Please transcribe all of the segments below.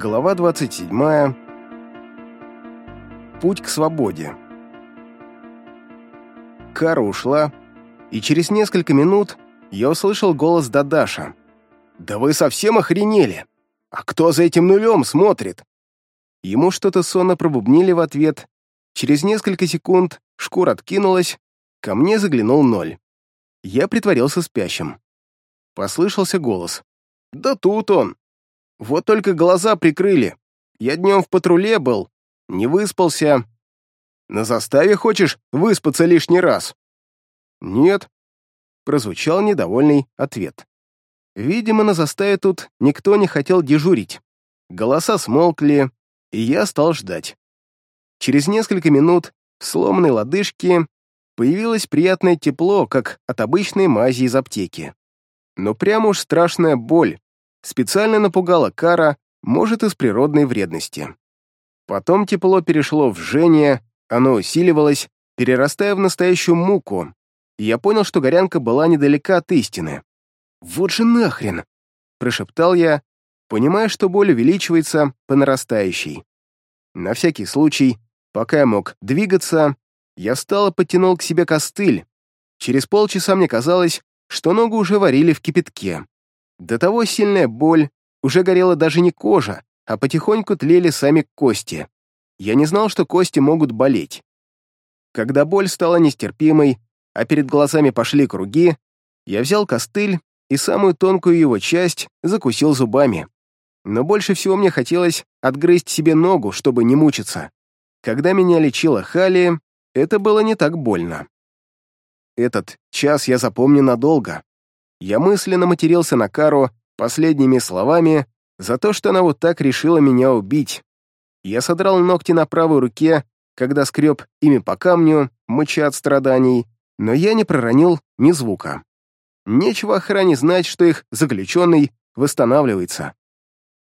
Глава 27. Путь к свободе. Кара ушла, и через несколько минут я услышал голос Дадаша. «Да вы совсем охренели! А кто за этим нулем смотрит?» Ему что-то сонно пробубнили в ответ. Через несколько секунд шкура откинулась, ко мне заглянул ноль. Я притворился спящим. Послышался голос. «Да тут он! Вот только глаза прикрыли. Я днем в патруле был, не выспался. На заставе хочешь выспаться лишний раз? Нет. Прозвучал недовольный ответ. Видимо, на заставе тут никто не хотел дежурить. Голоса смолкли, и я стал ждать. Через несколько минут в сломанной лодыжке появилось приятное тепло, как от обычной мази из аптеки. Но прямо уж страшная боль, специально напугала Кара, может, из природной вредности. Потом тепло перешло в жжение, оно усиливалось, перерастая в настоящую муку, и я понял, что горянка была недалека от истины. «Вот же нахрен!» — прошептал я, понимая, что боль увеличивается по нарастающей. На всякий случай, пока я мог двигаться, я встал и подтянул к себе костыль. Через полчаса мне казалось, что ногу уже варили в кипятке. До того сильная боль, уже горела даже не кожа, а потихоньку тлели сами кости. Я не знал, что кости могут болеть. Когда боль стала нестерпимой, а перед глазами пошли круги, я взял костыль и самую тонкую его часть закусил зубами. Но больше всего мне хотелось отгрызть себе ногу, чтобы не мучиться. Когда меня лечила Хали, это было не так больно. Этот час я запомню надолго. Я мысленно матерился на Кару последними словами за то, что она вот так решила меня убить. Я содрал ногти на правой руке, когда скреб ими по камню, мыча от страданий, но я не проронил ни звука. Нечего охране знать, что их заключенный восстанавливается.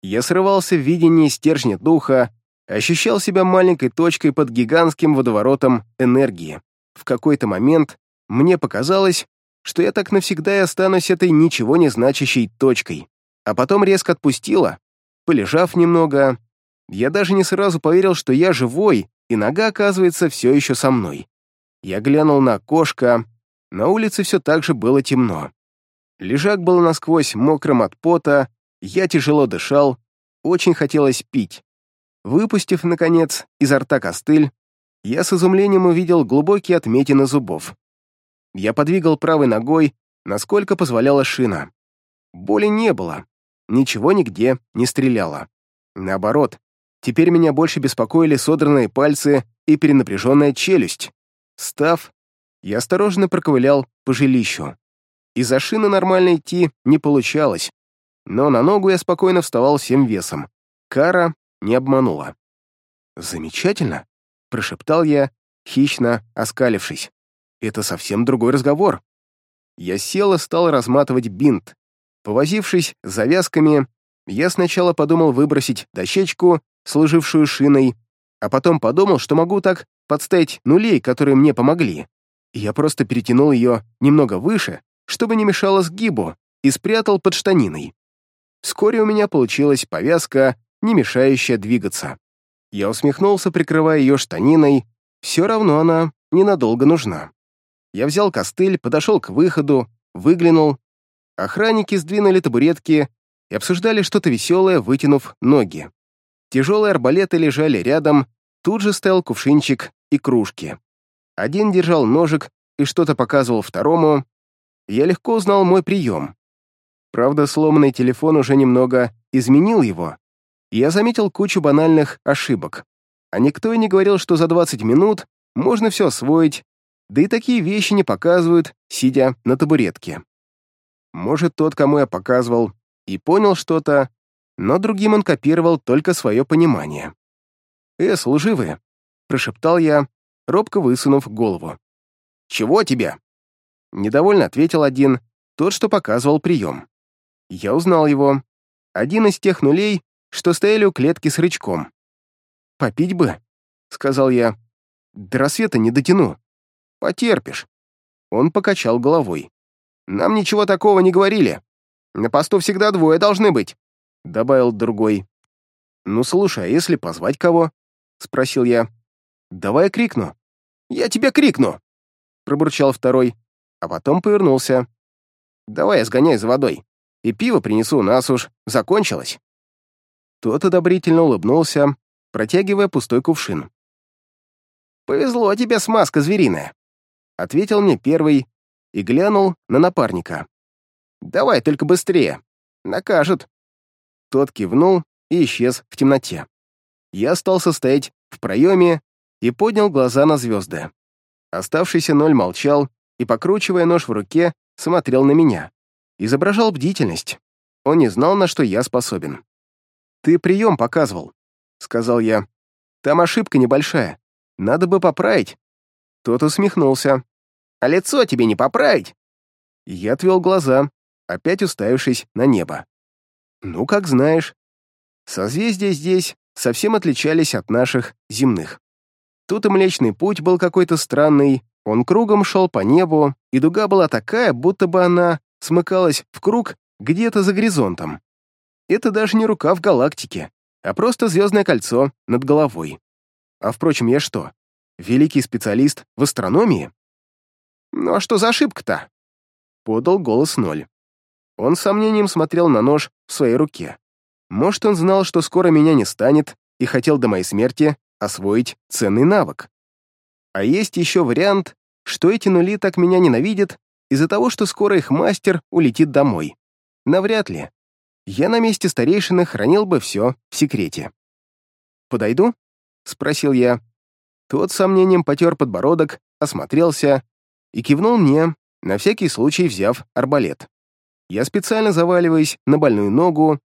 Я срывался в видении стержня духа, ощущал себя маленькой точкой под гигантским водоворотом энергии. В какой-то момент мне показалось, что я так навсегда и останусь этой ничего не значащей точкой. А потом резко отпустила, полежав немного. Я даже не сразу поверил, что я живой, и нога, оказывается, все еще со мной. Я глянул на окошко. На улице все так же было темно. Лежак был насквозь мокрым от пота, я тяжело дышал, очень хотелось пить. Выпустив, наконец, изо рта костыль, я с изумлением увидел глубокие отметины зубов. Я подвигал правой ногой, насколько позволяла шина. Боли не было, ничего нигде не стреляло. Наоборот, теперь меня больше беспокоили содранные пальцы и перенапряженная челюсть. Став, я осторожно проковылял по жилищу. Из-за шины нормально идти не получалось, но на ногу я спокойно вставал всем весом. Кара не обманула. «Замечательно», — прошептал я, хищно оскалившись это совсем другой разговор. Я сел и стал разматывать бинт. Повозившись с завязками, я сначала подумал выбросить дощечку, служившую шиной, а потом подумал, что могу так подставить нулей, которые мне помогли. Я просто перетянул ее немного выше, чтобы не мешало сгибу, и спрятал под штаниной. Вскоре у меня получилась повязка, не мешающая двигаться. Я усмехнулся, прикрывая ее штаниной. Все равно она ненадолго нужна. Я взял костыль, подошел к выходу, выглянул. Охранники сдвинули табуретки и обсуждали что-то веселое, вытянув ноги. Тяжелые арбалеты лежали рядом, тут же стоял кувшинчик и кружки. Один держал ножик и что-то показывал второму. Я легко узнал мой прием. Правда, сломанный телефон уже немного изменил его. Я заметил кучу банальных ошибок. А никто и не говорил, что за 20 минут можно все освоить да и такие вещи не показывают, сидя на табуретке. Может, тот, кому я показывал, и понял что-то, но другим он копировал только свое понимание. «Э, служивые!» — прошептал я, робко высунув голову. «Чего тебе?» — недовольно ответил один, тот, что показывал прием. Я узнал его. Один из тех нулей, что стояли у клетки с рычком. «Попить бы», — сказал я. «До рассвета не дотяну». Потерпишь». Он покачал головой. «Нам ничего такого не говорили. На посту всегда двое должны быть», — добавил другой. «Ну, слушай, а если позвать кого?» — спросил я. «Давай я крикну». «Я тебя крикну!» — пробурчал второй, а потом повернулся. «Давай я сгоняй за водой, и пиво принесу, у нас уж закончилось». Тот одобрительно улыбнулся, протягивая пустой кувшин. «Повезло тебе, смазка звериная. Ответил мне первый и глянул на напарника. «Давай только быстрее. Накажут. Тот кивнул и исчез в темноте. Я стал стоять в проеме и поднял глаза на звезды. Оставшийся ноль молчал и, покручивая нож в руке, смотрел на меня. Изображал бдительность. Он не знал, на что я способен. «Ты прием показывал», — сказал я. «Там ошибка небольшая. Надо бы поправить, тот усмехнулся. «А лицо тебе не поправить?» Я отвел глаза, опять уставившись на небо. «Ну, как знаешь. Созвездия здесь совсем отличались от наших земных. Тут и Млечный Путь был какой-то странный, он кругом шел по небу, и дуга была такая, будто бы она смыкалась в круг где-то за горизонтом. Это даже не рука в галактике, а просто звездное кольцо над головой. А впрочем, я что, великий специалист в астрономии. «Ну а что за ошибка-то?» — подал голос Ноль. Он с сомнением смотрел на нож в своей руке. Может, он знал, что скоро меня не станет, и хотел до моей смерти освоить ценный навык. А есть еще вариант, что эти нули так меня ненавидят из-за того, что скоро их мастер улетит домой. Навряд ли. Я на месте старейшины хранил бы все в секрете. «Подойду?» — спросил я. Тот с сомнением потер подбородок, осмотрелся и кивнул мне, на всякий случай взяв арбалет. Я специально заваливаясь на больную ногу,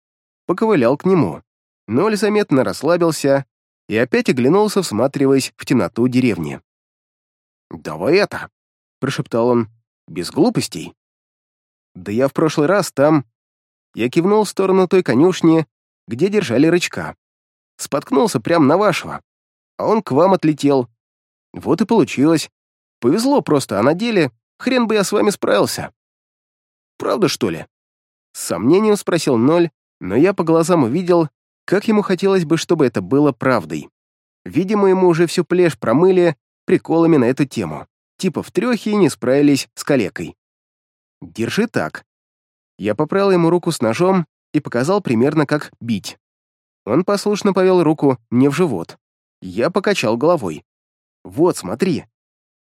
поковылял к нему. Ноль заметно расслабился и опять оглянулся, всматриваясь в темноту деревни. «Давай это!» — прошептал он. «Без глупостей!» «Да я в прошлый раз там...» Я кивнул в сторону той конюшни, где держали рычка. Споткнулся прямо на вашего а он к вам отлетел. Вот и получилось. Повезло просто, а на деле хрен бы я с вами справился. Правда, что ли? С сомнением спросил Ноль, но я по глазам увидел, как ему хотелось бы, чтобы это было правдой. Видимо, ему уже всю плешь промыли приколами на эту тему. Типа в трёхе не справились с калекой. «Держи так». Я поправил ему руку с ножом и показал примерно, как бить. Он послушно повел руку мне в живот. Я покачал головой. «Вот, смотри.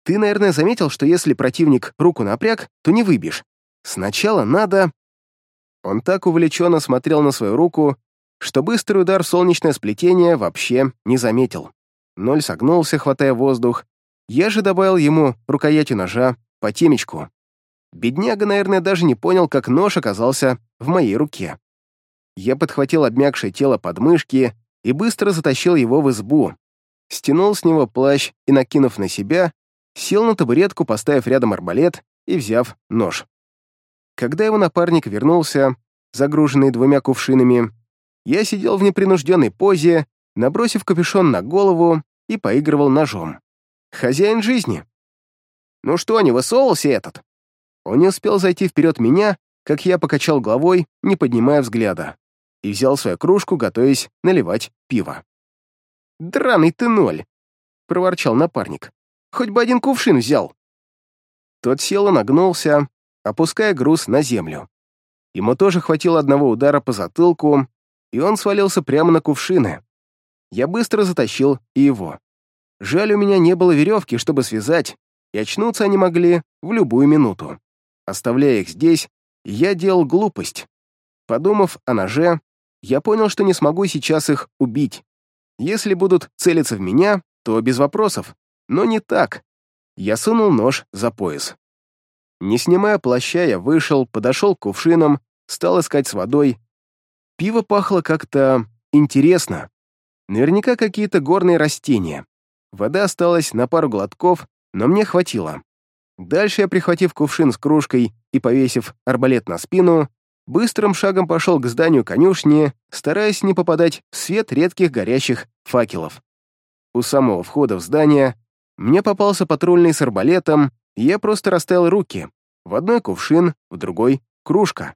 Ты, наверное, заметил, что если противник руку напряг, то не выбьешь. Сначала надо...» Он так увлеченно смотрел на свою руку, что быстрый удар в солнечное сплетение вообще не заметил. Ноль согнулся, хватая воздух. Я же добавил ему рукоятью ножа по темечку. Бедняга, наверное, даже не понял, как нож оказался в моей руке. Я подхватил обмякшее тело под мышки и быстро затащил его в избу, стянул с него плащ и, накинув на себя, сел на табуретку, поставив рядом арбалет и взяв нож. Когда его напарник вернулся, загруженный двумя кувшинами, я сидел в непринужденной позе, набросив капюшон на голову и поигрывал ножом. Хозяин жизни. Ну что, не высовывался этот? Он не успел зайти вперед меня, как я покачал головой, не поднимая взгляда, и взял свою кружку, готовясь наливать пиво. «Драный ты ноль!» — проворчал напарник. «Хоть бы один кувшин взял!» Тот сел и нагнулся, опуская груз на землю. Ему тоже хватило одного удара по затылку, и он свалился прямо на кувшины. Я быстро затащил и его. Жаль, у меня не было веревки, чтобы связать, и очнуться они могли в любую минуту. Оставляя их здесь, я делал глупость. Подумав о ноже, я понял, что не смогу сейчас их убить. Если будут целиться в меня, то без вопросов. Но не так. Я сунул нож за пояс. Не снимая плаща, я вышел, подошел к кувшинам, стал искать с водой. Пиво пахло как-то интересно. Наверняка какие-то горные растения. Вода осталась на пару глотков, но мне хватило. Дальше я, прихватив кувшин с кружкой и повесив арбалет на спину, быстрым шагом пошел к зданию конюшни, стараясь не попадать в свет редких горящих факелов. У самого входа в здание мне попался патрульный с арбалетом, и я просто расставил руки. В одной кувшин, в другой — кружка.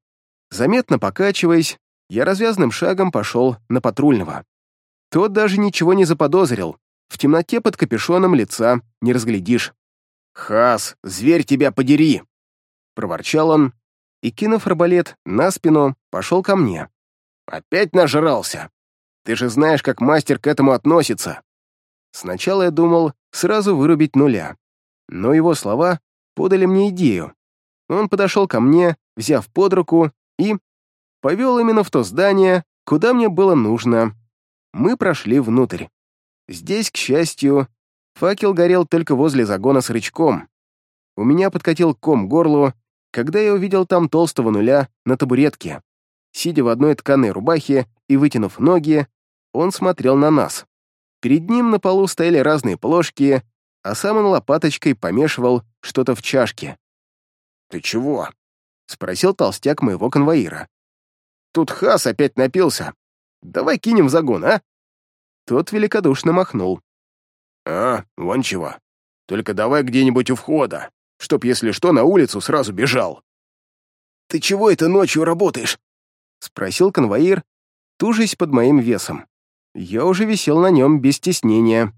Заметно покачиваясь, я развязным шагом пошел на патрульного. Тот даже ничего не заподозрил. В темноте под капюшоном лица не разглядишь. «Хас, зверь тебя подери!» — проворчал он, и, кинув арбалет на спину, пошел ко мне. «Опять нажрался! Ты же знаешь, как мастер к этому относится!» Сначала я думал сразу вырубить нуля, но его слова подали мне идею. Он подошел ко мне, взяв под руку, и повел именно в то здание, куда мне было нужно. Мы прошли внутрь. Здесь, к счастью, факел горел только возле загона с рычком. У меня подкатил ком горлу, когда я увидел там толстого нуля на табуретке. Сидя в одной тканой рубахе и вытянув ноги, он смотрел на нас. Перед ним на полу стояли разные плошки, а сам он лопаточкой помешивал что-то в чашке. «Ты чего?» — спросил толстяк моего конвоира. «Тут Хас опять напился. Давай кинем в загон, а?» Тот великодушно махнул. «А, вон чего. Только давай где-нибудь у входа чтоб, если что, на улицу сразу бежал. «Ты чего это ночью работаешь?» — спросил конвоир, Тужись под моим весом. Я уже висел на нем без стеснения.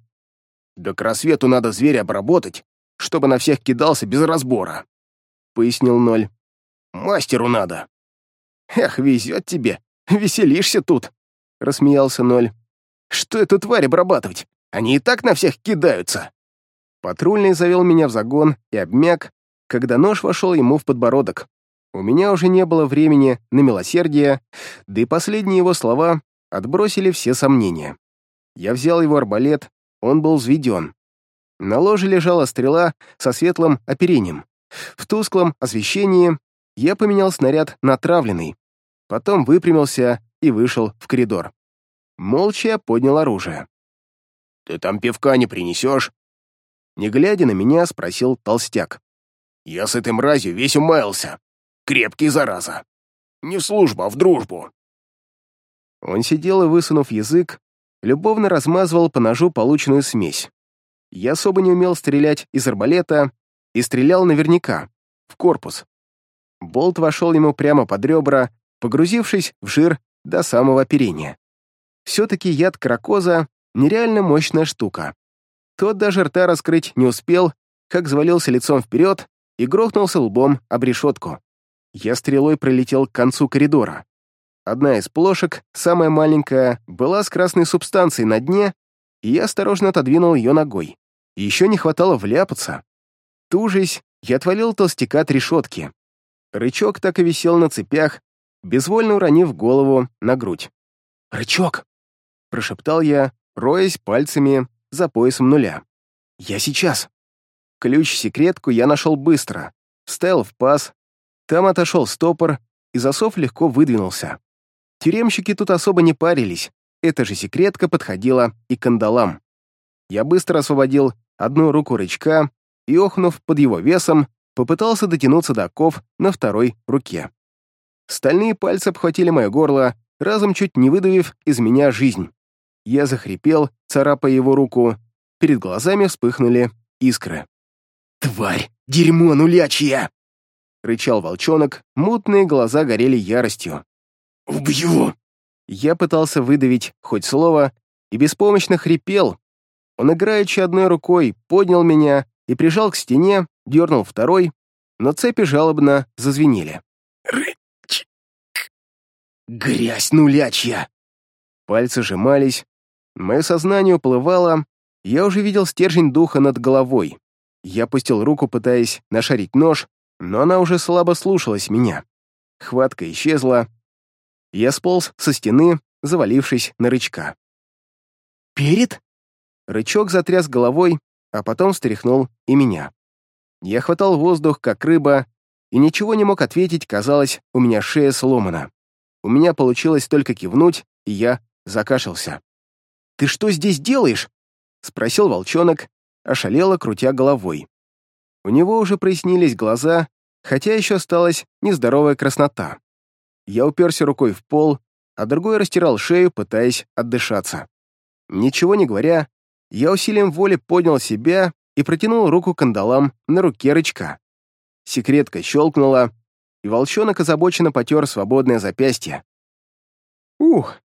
«Да к рассвету надо зверя обработать, чтобы на всех кидался без разбора», — пояснил Ноль. «Мастеру надо». «Эх, везет тебе, веселишься тут», — рассмеялся Ноль. «Что эту тварь обрабатывать? Они и так на всех кидаются». Патрульный завел меня в загон и обмяк, когда нож вошел ему в подбородок. У меня уже не было времени на милосердие, да и последние его слова отбросили все сомнения. Я взял его арбалет, он был взведен. На ложе лежала стрела со светлым оперением. В тусклом освещении я поменял снаряд на отравленный, потом выпрямился и вышел в коридор. Молча поднял оружие. «Ты там пивка не принесешь?» не глядя на меня, спросил толстяк. «Я с этой мразью весь умаялся. Крепкий, зараза. Не в службу, а в дружбу». Он сидел и, высунув язык, любовно размазывал по ножу полученную смесь. Я особо не умел стрелять из арбалета и стрелял наверняка, в корпус. Болт вошел ему прямо под ребра, погрузившись в жир до самого оперения. Все-таки яд кракоза — нереально мощная штука. Тот даже рта раскрыть не успел, как завалился лицом вперед и грохнулся лбом об решетку. Я стрелой пролетел к концу коридора. Одна из плошек, самая маленькая, была с красной субстанцией на дне, и я осторожно отодвинул ее ногой. Еще не хватало вляпаться. Тужись, я отвалил толстяка от решетки. Рычок так и висел на цепях, безвольно уронив голову на грудь. «Рычок!» — прошептал я, роясь пальцами за поясом нуля. «Я сейчас!» Ключ-секретку я нашел быстро. Вставил в паз. Там отошел стопор, и засов легко выдвинулся. Тюремщики тут особо не парились. Эта же секретка подходила и к кандалам. Я быстро освободил одну руку рычка и, охнув под его весом, попытался дотянуться до оков на второй руке. Стальные пальцы обхватили мое горло, разом чуть не выдавив из меня жизнь. Я захрипел царапая его руку. Перед глазами вспыхнули искры. «Тварь! Дерьмо нулячье!» — рычал волчонок, мутные глаза горели яростью. «Убью!» Я пытался выдавить хоть слово и беспомощно хрипел. Он, играючи одной рукой, поднял меня и прижал к стене, дернул второй, но цепи жалобно зазвенели. «Рыч! Грязь нулячья!» Пальцы сжимались, Мое сознание уплывало, я уже видел стержень духа над головой. Я пустил руку, пытаясь нашарить нож, но она уже слабо слушалась меня. Хватка исчезла. Я сполз со стены, завалившись на рычка. «Перед?» Рычок затряс головой, а потом встряхнул и меня. Я хватал воздух, как рыба, и ничего не мог ответить, казалось, у меня шея сломана. У меня получилось только кивнуть, и я закашлялся. «Ты что здесь делаешь?» — спросил волчонок, ошалело крутя головой. У него уже прояснились глаза, хотя еще осталась нездоровая краснота. Я уперся рукой в пол, а другой растирал шею, пытаясь отдышаться. Ничего не говоря, я усилием воли поднял себя и протянул руку кандалам на руке рычка. Секретка щелкнула, и волчонок озабоченно потер свободное запястье. «Ух,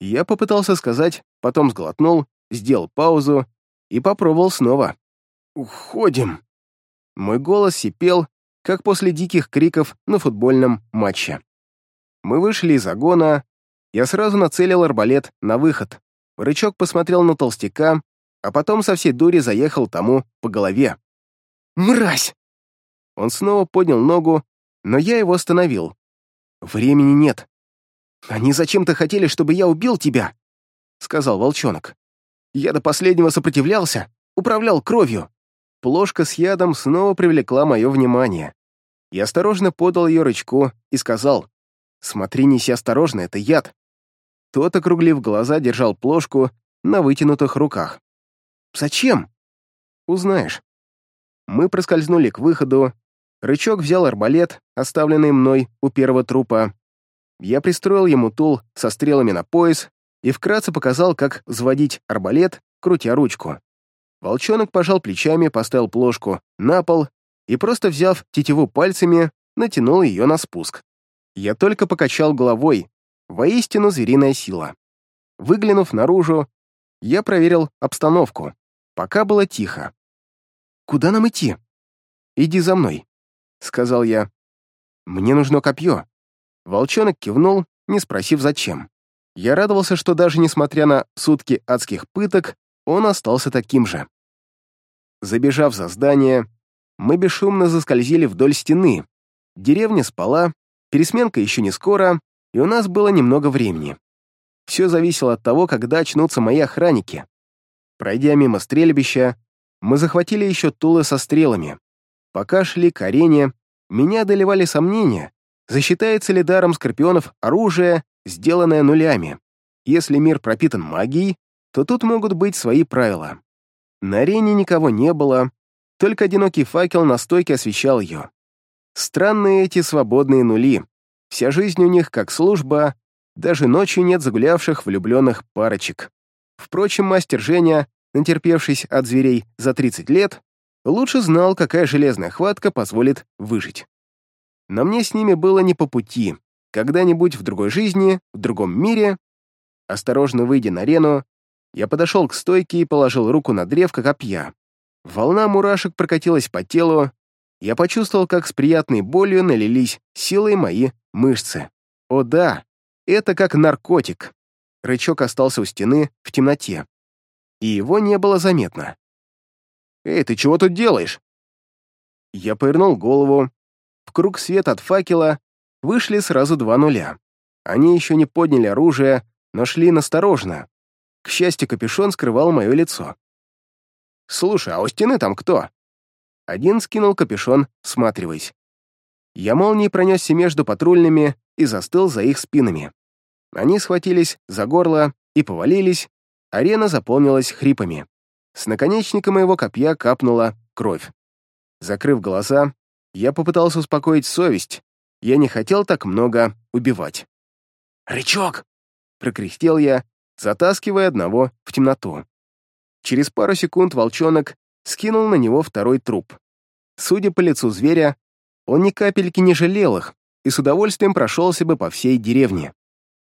я попытался сказать, потом сглотнул, сделал паузу и попробовал снова. «Уходим!» Мой голос сипел, как после диких криков на футбольном матче. Мы вышли из загона, я сразу нацелил арбалет на выход. Рычок посмотрел на толстяка, а потом со всей дури заехал тому по голове. «Мразь!» Он снова поднял ногу, но я его остановил. «Времени нет. «Они зачем-то хотели, чтобы я убил тебя», — сказал волчонок. «Я до последнего сопротивлялся, управлял кровью». Плошка с ядом снова привлекла мое внимание. Я осторожно подал ее рычку и сказал, «Смотри, неси осторожно, это яд». Тот, округлив глаза, держал плошку на вытянутых руках. «Зачем?» «Узнаешь». Мы проскользнули к выходу. Рычок взял арбалет, оставленный мной у первого трупа, я пристроил ему тул со стрелами на пояс и вкратце показал, как взводить арбалет, крутя ручку. Волчонок пожал плечами, поставил плошку на пол и, просто взяв тетиву пальцами, натянул ее на спуск. Я только покачал головой. Воистину звериная сила. Выглянув наружу, я проверил обстановку. Пока было тихо. «Куда нам идти?» «Иди за мной», — сказал я. «Мне нужно копье. Волчонок кивнул, не спросив зачем. Я радовался, что даже несмотря на сутки адских пыток, он остался таким же. Забежав за здание, мы бесшумно заскользили вдоль стены. Деревня спала, пересменка еще не скоро, и у нас было немного времени. Все зависело от того, когда очнутся мои охранники. Пройдя мимо стрельбища, мы захватили еще тулы со стрелами. Пока шли к арене, меня одолевали сомнения, засчитается ли даром скорпионов оружие, сделанное нулями. Если мир пропитан магией, то тут могут быть свои правила. На арене никого не было, только одинокий факел на стойке освещал ее. Странные эти свободные нули. Вся жизнь у них как служба, даже ночью нет загулявших влюбленных парочек. Впрочем, мастер Женя, натерпевшись от зверей за 30 лет, лучше знал, какая железная хватка позволит выжить но мне с ними было не по пути. Когда-нибудь в другой жизни, в другом мире... Осторожно выйдя на арену, я подошел к стойке и положил руку на древко копья. Волна мурашек прокатилась по телу, я почувствовал, как с приятной болью налились силы мои мышцы. О да, это как наркотик. Рычок остался у стены в темноте, и его не было заметно. «Эй, ты чего тут делаешь?» Я повернул голову в круг света от факела вышли сразу два нуля. Они еще не подняли оружие, но шли насторожно. К счастью, капюшон скрывал мое лицо. «Слушай, а у стены там кто?» Один скинул капюшон, сматриваясь. Я молнией пронесся между патрульными и застыл за их спинами. Они схватились за горло и повалились, арена заполнилась хрипами. С наконечника моего копья капнула кровь. Закрыв глаза, я попытался успокоить совесть. Я не хотел так много убивать. «Рычок!» — прокряхтел я, затаскивая одного в темноту. Через пару секунд волчонок скинул на него второй труп. Судя по лицу зверя, он ни капельки не жалел их и с удовольствием прошелся бы по всей деревне.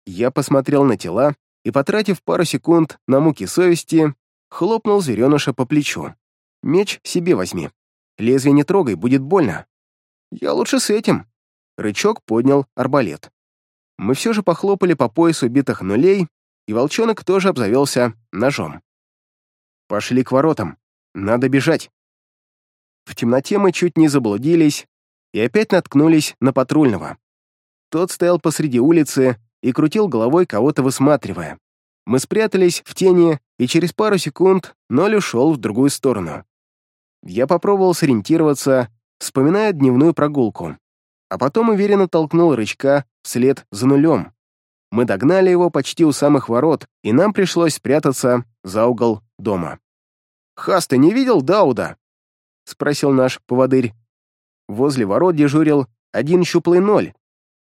Я посмотрел на тела и, потратив пару секунд на муки совести, хлопнул звереныша по плечу. «Меч себе возьми. Лезвие не трогай, будет больно. «Я лучше с этим». Рычок поднял арбалет. Мы все же похлопали по поясу битых нулей, и волчонок тоже обзавелся ножом. «Пошли к воротам. Надо бежать». В темноте мы чуть не заблудились и опять наткнулись на патрульного. Тот стоял посреди улицы и крутил головой, кого-то высматривая. Мы спрятались в тени, и через пару секунд ноль ушел в другую сторону. Я попробовал сориентироваться вспоминая дневную прогулку. А потом уверенно толкнул рычка вслед за нулем. Мы догнали его почти у самых ворот, и нам пришлось спрятаться за угол дома. «Хас, ты не видел Дауда?» — спросил наш поводырь. Возле ворот дежурил один щуплый ноль.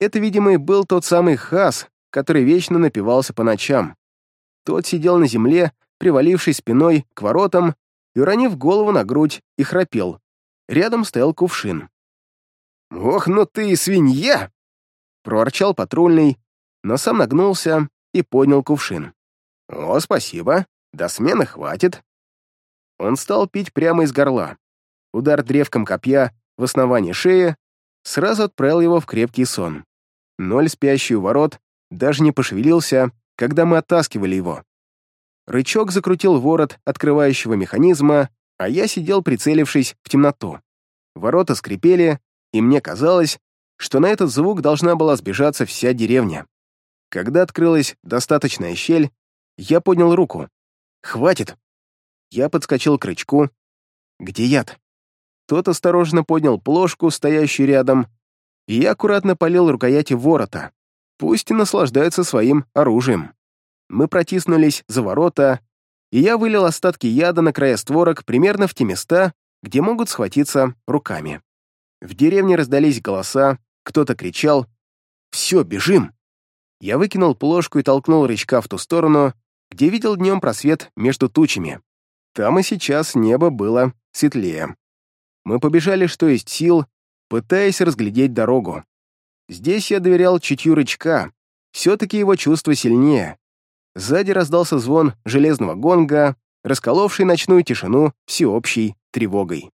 Это, видимо, и был тот самый Хас, который вечно напивался по ночам. Тот сидел на земле, привалившись спиной к воротам и уронив голову на грудь, и храпел. Рядом стоял кувшин. «Ох, ну ты и свинья!» Проворчал патрульный, но сам нагнулся и поднял кувшин. «О, спасибо. До смены хватит». Он стал пить прямо из горла. Удар древком копья в основании шеи сразу отправил его в крепкий сон. Ноль спящий у ворот даже не пошевелился, когда мы оттаскивали его. Рычок закрутил ворот открывающего механизма, а я сидел, прицелившись в темноту. Ворота скрипели, и мне казалось, что на этот звук должна была сбежаться вся деревня. Когда открылась достаточная щель, я поднял руку. «Хватит!» Я подскочил к рычку. «Где яд?» Тот осторожно поднял плошку, стоящую рядом, и я аккуратно полил рукояти ворота. Пусть и наслаждается своим оружием. Мы протиснулись за ворота, и я вылил остатки яда на края створок примерно в те места, где могут схватиться руками. В деревне раздались голоса, кто-то кричал «Все, бежим!». Я выкинул плошку и толкнул рычка в ту сторону, где видел днем просвет между тучами. Там и сейчас небо было светлее. Мы побежали, что есть сил, пытаясь разглядеть дорогу. Здесь я доверял чутью рычка, все-таки его чувство сильнее. Сзади раздался звон железного гонга, расколовший ночную тишину всеобщей тревогой.